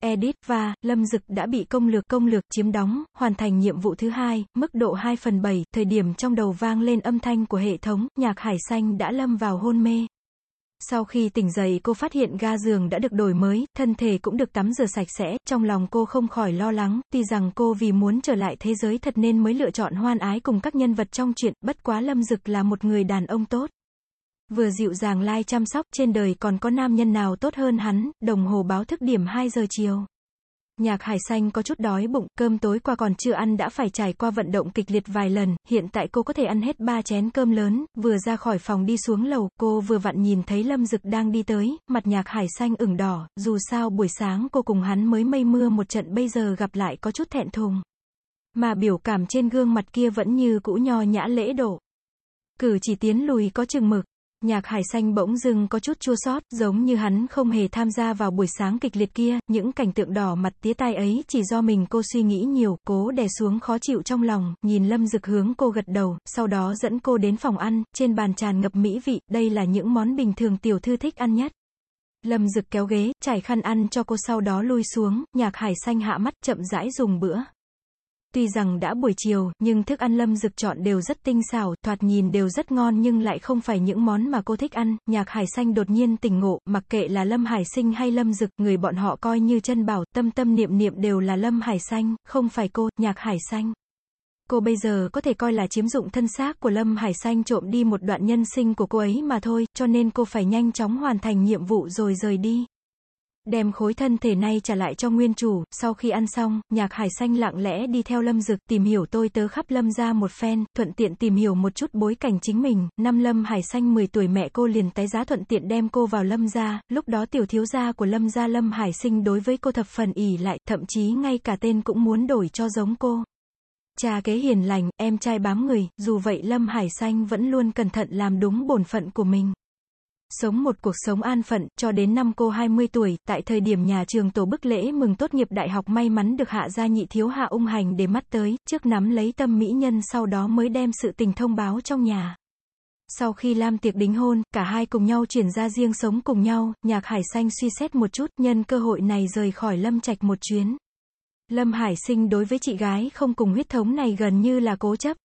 edith và Lâm Dực đã bị công lược công lược chiếm đóng, hoàn thành nhiệm vụ thứ hai, mức độ 2 phần 7, thời điểm trong đầu vang lên âm thanh của hệ thống, nhạc hải xanh đã lâm vào hôn mê. Sau khi tỉnh dậy cô phát hiện ga giường đã được đổi mới, thân thể cũng được tắm rửa sạch sẽ, trong lòng cô không khỏi lo lắng, tuy rằng cô vì muốn trở lại thế giới thật nên mới lựa chọn hoan ái cùng các nhân vật trong chuyện, bất quá Lâm Dực là một người đàn ông tốt. Vừa dịu dàng lai chăm sóc, trên đời còn có nam nhân nào tốt hơn hắn, đồng hồ báo thức điểm 2 giờ chiều. Nhạc hải xanh có chút đói bụng, cơm tối qua còn chưa ăn đã phải trải qua vận động kịch liệt vài lần, hiện tại cô có thể ăn hết ba chén cơm lớn, vừa ra khỏi phòng đi xuống lầu, cô vừa vặn nhìn thấy Lâm Dực đang đi tới, mặt nhạc hải xanh ửng đỏ, dù sao buổi sáng cô cùng hắn mới mây mưa một trận bây giờ gặp lại có chút thẹn thùng. Mà biểu cảm trên gương mặt kia vẫn như cũ nho nhã lễ độ. Cử chỉ tiến lùi có chừng mực. Nhạc hải xanh bỗng dưng có chút chua xót, giống như hắn không hề tham gia vào buổi sáng kịch liệt kia, những cảnh tượng đỏ mặt tía tai ấy chỉ do mình cô suy nghĩ nhiều, cố đè xuống khó chịu trong lòng, nhìn lâm dực hướng cô gật đầu, sau đó dẫn cô đến phòng ăn, trên bàn tràn ngập mỹ vị, đây là những món bình thường tiểu thư thích ăn nhất. Lâm dực kéo ghế, trải khăn ăn cho cô sau đó lui xuống, nhạc hải xanh hạ mắt chậm rãi dùng bữa. Tuy rằng đã buổi chiều, nhưng thức ăn lâm dực chọn đều rất tinh xảo, thoạt nhìn đều rất ngon nhưng lại không phải những món mà cô thích ăn. Nhạc hải xanh đột nhiên tỉnh ngộ, mặc kệ là lâm hải sinh hay lâm dực, người bọn họ coi như chân bảo, tâm tâm niệm niệm đều là lâm hải xanh, không phải cô, nhạc hải xanh. Cô bây giờ có thể coi là chiếm dụng thân xác của Lâm Hải Xanh trộm đi một đoạn nhân sinh của cô ấy mà thôi, cho nên cô phải nhanh chóng hoàn thành nhiệm vụ rồi rời đi đem khối thân thể này trả lại cho nguyên chủ, sau khi ăn xong, nhạc hải xanh lặng lẽ đi theo lâm dực, tìm hiểu tôi tớ khắp lâm ra một phen, thuận tiện tìm hiểu một chút bối cảnh chính mình, năm lâm hải xanh 10 tuổi mẹ cô liền tái giá thuận tiện đem cô vào lâm gia, lúc đó tiểu thiếu gia của lâm gia lâm hải sinh đối với cô thập phần ỉ lại, thậm chí ngay cả tên cũng muốn đổi cho giống cô. Cha kế hiền lành, em trai bám người, dù vậy Lâm Hải Xanh vẫn luôn cẩn thận làm đúng bổn phận của mình. Sống một cuộc sống an phận, cho đến năm cô 20 tuổi, tại thời điểm nhà trường tổ bức lễ mừng tốt nghiệp đại học may mắn được hạ gia nhị thiếu hạ ung hành để mắt tới, trước nắm lấy tâm mỹ nhân sau đó mới đem sự tình thông báo trong nhà. Sau khi Lam tiệc đính hôn, cả hai cùng nhau chuyển ra riêng sống cùng nhau, nhạc hải xanh suy xét một chút, nhân cơ hội này rời khỏi Lâm Trạch một chuyến. Lâm Hải sinh đối với chị gái không cùng huyết thống này gần như là cố chấp.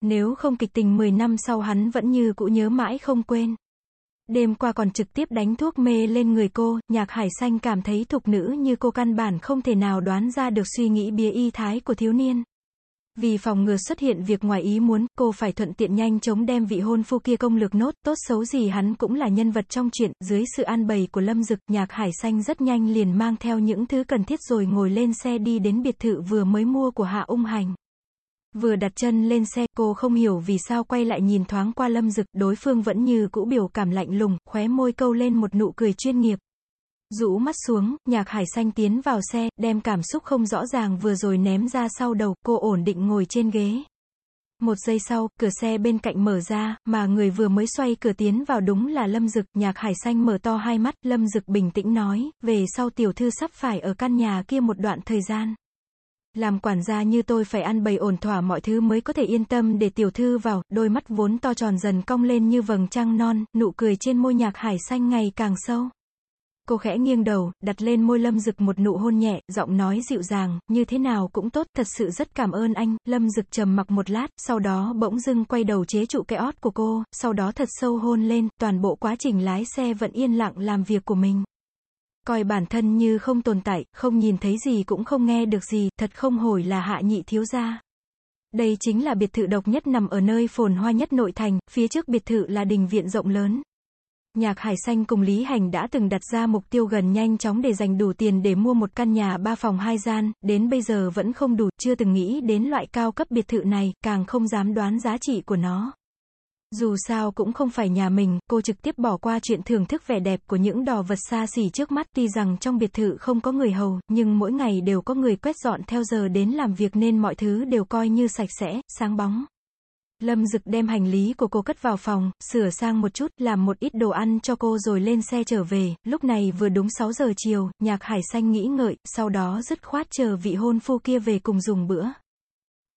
Nếu không kịch tình 10 năm sau hắn vẫn như cũ nhớ mãi không quên. Đêm qua còn trực tiếp đánh thuốc mê lên người cô, nhạc hải xanh cảm thấy thục nữ như cô căn bản không thể nào đoán ra được suy nghĩ bia y thái của thiếu niên. Vì phòng ngừa xuất hiện việc ngoài ý muốn, cô phải thuận tiện nhanh chóng đem vị hôn phu kia công lược nốt, tốt xấu gì hắn cũng là nhân vật trong chuyện, dưới sự an bày của Lâm Dực, nhạc hải xanh rất nhanh liền mang theo những thứ cần thiết rồi ngồi lên xe đi đến biệt thự vừa mới mua của Hạ Ung Hành. Vừa đặt chân lên xe, cô không hiểu vì sao quay lại nhìn thoáng qua lâm dực, đối phương vẫn như cũ biểu cảm lạnh lùng, khóe môi câu lên một nụ cười chuyên nghiệp. Rũ mắt xuống, nhạc hải xanh tiến vào xe, đem cảm xúc không rõ ràng vừa rồi ném ra sau đầu, cô ổn định ngồi trên ghế. Một giây sau, cửa xe bên cạnh mở ra, mà người vừa mới xoay cửa tiến vào đúng là Lâm Dực, nhạc hải xanh mở to hai mắt, Lâm Dực bình tĩnh nói, về sau tiểu thư sắp phải ở căn nhà kia một đoạn thời gian. Làm quản gia như tôi phải ăn bầy ổn thỏa mọi thứ mới có thể yên tâm để tiểu thư vào, đôi mắt vốn to tròn dần cong lên như vầng trăng non, nụ cười trên môi nhạc hải xanh ngày càng sâu. Cô khẽ nghiêng đầu, đặt lên môi Lâm Dực một nụ hôn nhẹ, giọng nói dịu dàng, như thế nào cũng tốt, thật sự rất cảm ơn anh. Lâm Dực trầm mặc một lát, sau đó bỗng dưng quay đầu chế trụ cái ót của cô, sau đó thật sâu hôn lên, toàn bộ quá trình lái xe vẫn yên lặng làm việc của mình coi bản thân như không tồn tại, không nhìn thấy gì cũng không nghe được gì, thật không hồi là hạ nhị thiếu gia. Đây chính là biệt thự độc nhất nằm ở nơi phồn hoa nhất nội thành, phía trước biệt thự là đình viện rộng lớn. Nhạc Hải Xanh cùng Lý Hành đã từng đặt ra mục tiêu gần nhanh chóng để dành đủ tiền để mua một căn nhà ba phòng hai gian, đến bây giờ vẫn không đủ, chưa từng nghĩ đến loại cao cấp biệt thự này, càng không dám đoán giá trị của nó. Dù sao cũng không phải nhà mình, cô trực tiếp bỏ qua chuyện thưởng thức vẻ đẹp của những đò vật xa xỉ trước mắt tuy rằng trong biệt thự không có người hầu, nhưng mỗi ngày đều có người quét dọn theo giờ đến làm việc nên mọi thứ đều coi như sạch sẽ, sáng bóng. Lâm Dực đem hành lý của cô cất vào phòng, sửa sang một chút, làm một ít đồ ăn cho cô rồi lên xe trở về, lúc này vừa đúng 6 giờ chiều, nhạc hải xanh nghĩ ngợi, sau đó dứt khoát chờ vị hôn phu kia về cùng dùng bữa.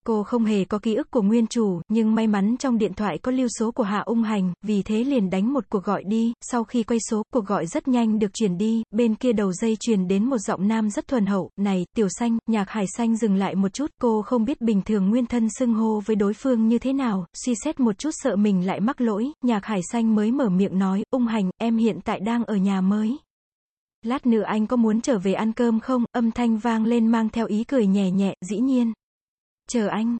Cô không hề có ký ức của nguyên chủ, nhưng may mắn trong điện thoại có lưu số của Hạ Ung Hành, vì thế liền đánh một cuộc gọi đi, sau khi quay số, cuộc gọi rất nhanh được truyền đi, bên kia đầu dây truyền đến một giọng nam rất thuần hậu, này, tiểu xanh, nhạc hải xanh dừng lại một chút, cô không biết bình thường nguyên thân xưng hô với đối phương như thế nào, suy xét một chút sợ mình lại mắc lỗi, nhạc hải xanh mới mở miệng nói, ung hành, em hiện tại đang ở nhà mới. Lát nữa anh có muốn trở về ăn cơm không? Âm thanh vang lên mang theo ý cười nhẹ nhẹ, dĩ nhiên. Chờ anh.